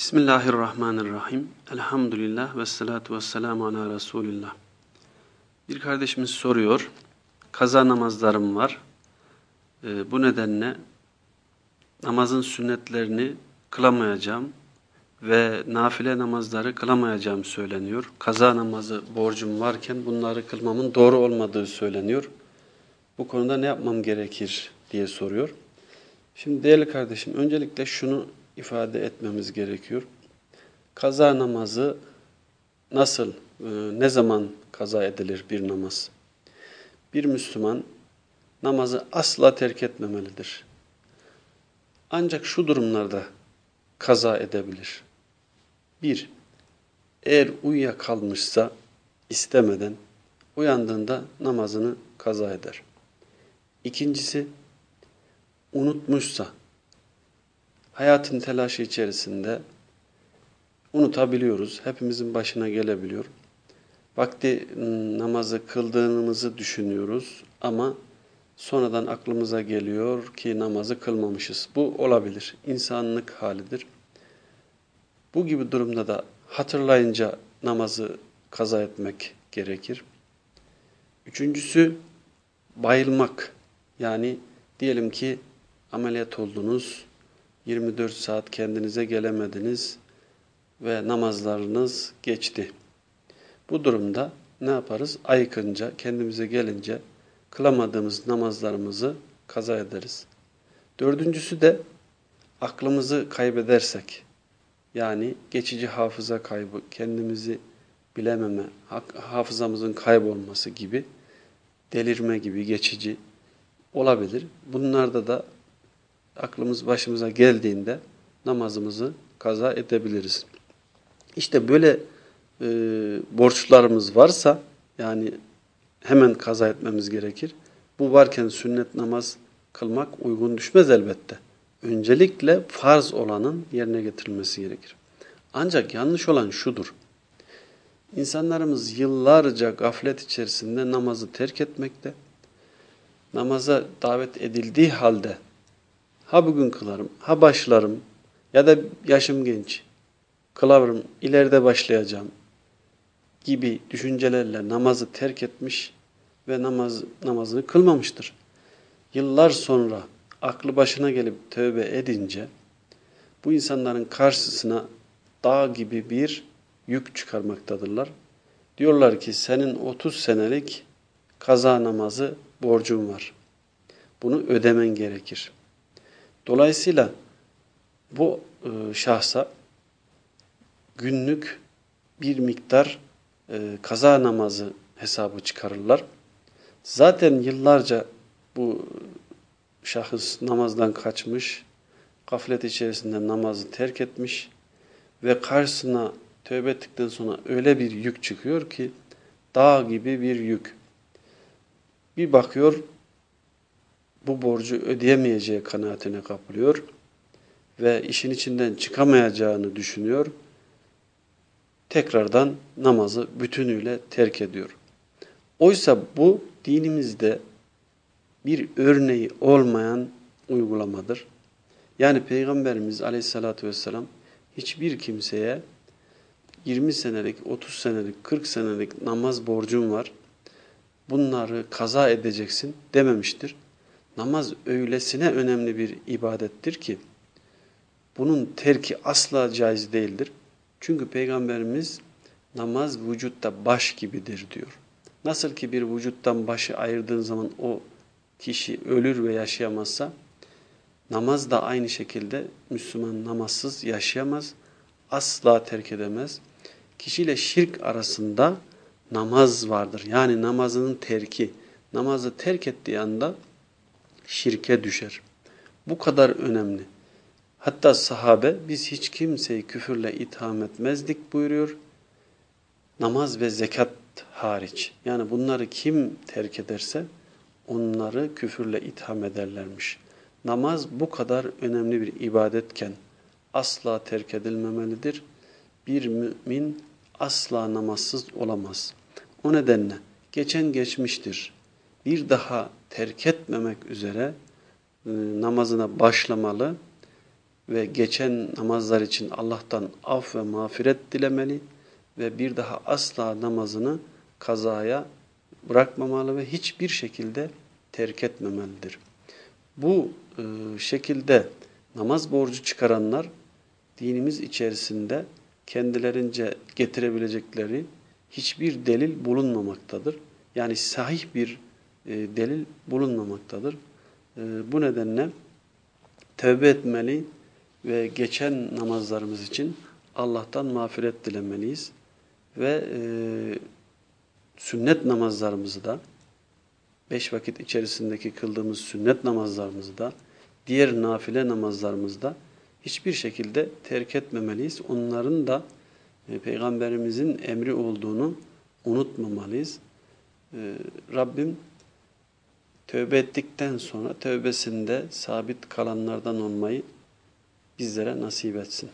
Bismillahirrahmanirrahim. Elhamdülillah ve salatu ve selamu ala Resulillah. Bir kardeşimiz soruyor. Kaza namazlarım var. Ee, bu nedenle namazın sünnetlerini kılamayacağım ve nafile namazları kılamayacağım söyleniyor. Kaza namazı borcum varken bunları kılmamın doğru olmadığı söyleniyor. Bu konuda ne yapmam gerekir diye soruyor. Şimdi değerli kardeşim öncelikle şunu ifade etmemiz gerekiyor. Kaza namazı nasıl, e, ne zaman kaza edilir bir namaz? Bir Müslüman namazı asla terk etmemelidir. Ancak şu durumlarda kaza edebilir. Bir, eğer uyuyakalmışsa istemeden uyandığında namazını kaza eder. İkincisi, unutmuşsa, hayatın telaşı içerisinde unutabiliyoruz. Hepimizin başına gelebiliyor. Vakti ıı, namazı kıldığımızı düşünüyoruz ama sonradan aklımıza geliyor ki namazı kılmamışız. Bu olabilir. İnsanlık halidir. Bu gibi durumda da hatırlayınca namazı kaza etmek gerekir. Üçüncüsü bayılmak. Yani diyelim ki ameliyat oldunuz, 24 saat kendinize gelemediniz ve namazlarınız geçti. Bu durumda ne yaparız? Ayıkınca, kendimize gelince kılamadığımız namazlarımızı kaza ederiz. Dördüncüsü de aklımızı kaybedersek, yani geçici hafıza kaybı, kendimizi bilememe, hafızamızın kaybolması gibi, delirme gibi geçici olabilir. Bunlarda da aklımız başımıza geldiğinde namazımızı kaza edebiliriz. İşte böyle e, borçlarımız varsa yani hemen kaza etmemiz gerekir. Bu varken sünnet namaz kılmak uygun düşmez elbette. Öncelikle farz olanın yerine getirilmesi gerekir. Ancak yanlış olan şudur. İnsanlarımız yıllarca gaflet içerisinde namazı terk etmekte. Namaza davet edildiği halde ha bugün kılarım, ha başlarım ya da yaşım genç, kılarım, ileride başlayacağım gibi düşüncelerle namazı terk etmiş ve namaz namazını kılmamıştır. Yıllar sonra aklı başına gelip tövbe edince bu insanların karşısına dağ gibi bir yük çıkarmaktadırlar. Diyorlar ki senin 30 senelik kaza namazı borcun var. Bunu ödemen gerekir. Dolayısıyla bu e, şahsa günlük bir miktar e, kaza namazı hesabı çıkarırlar. Zaten yıllarca bu şahıs namazdan kaçmış, gaflet içerisinde namazı terk etmiş ve karşısına tövbe ettikten sonra öyle bir yük çıkıyor ki dağ gibi bir yük. Bir bakıyor bu borcu ödeyemeyeceği kanaatine kapılıyor ve işin içinden çıkamayacağını düşünüyor. Tekrardan namazı bütünüyle terk ediyor. Oysa bu dinimizde bir örneği olmayan uygulamadır. Yani Peygamberimiz aleyhissalatü vesselam hiçbir kimseye 20 senelik, 30 senelik, 40 senelik namaz borcun var. Bunları kaza edeceksin dememiştir. Namaz öylesine önemli bir ibadettir ki bunun terki asla caiz değildir. Çünkü Peygamberimiz namaz vücutta baş gibidir diyor. Nasıl ki bir vücuttan başı ayırdığın zaman o kişi ölür ve yaşayamazsa namaz da aynı şekilde Müslüman namazsız yaşayamaz, asla terk edemez. Kişiyle şirk arasında namaz vardır. Yani namazının terki. Namazı terk ettiği anda şirke düşer. Bu kadar önemli. Hatta sahabe biz hiç kimseyi küfürle itham etmezdik buyuruyor. Namaz ve zekat hariç. Yani bunları kim terk ederse onları küfürle itham ederlermiş. Namaz bu kadar önemli bir ibadetken asla terk edilmemelidir. Bir mümin asla namazsız olamaz. O nedenle geçen geçmiştir. Bir daha terk etmemek üzere e, namazına başlamalı ve geçen namazlar için Allah'tan af ve mağfiret dilemeli ve bir daha asla namazını kazaya bırakmamalı ve hiçbir şekilde terk etmemelidir. Bu e, şekilde namaz borcu çıkaranlar dinimiz içerisinde kendilerince getirebilecekleri hiçbir delil bulunmamaktadır. Yani sahih bir delil bulunmamaktadır. E, bu nedenle tövbe etmeli ve geçen namazlarımız için Allah'tan mağfiret dilemeliyiz. Ve e, sünnet namazlarımızı da beş vakit içerisindeki kıldığımız sünnet namazlarımızı da diğer nafile namazlarımızda hiçbir şekilde terk etmemeliyiz. Onların da e, Peygamberimizin emri olduğunu unutmamalıyız. E, Rabbim tövbe ettikten sonra tövbesinde sabit kalanlardan olmayı bizlere nasip etsin.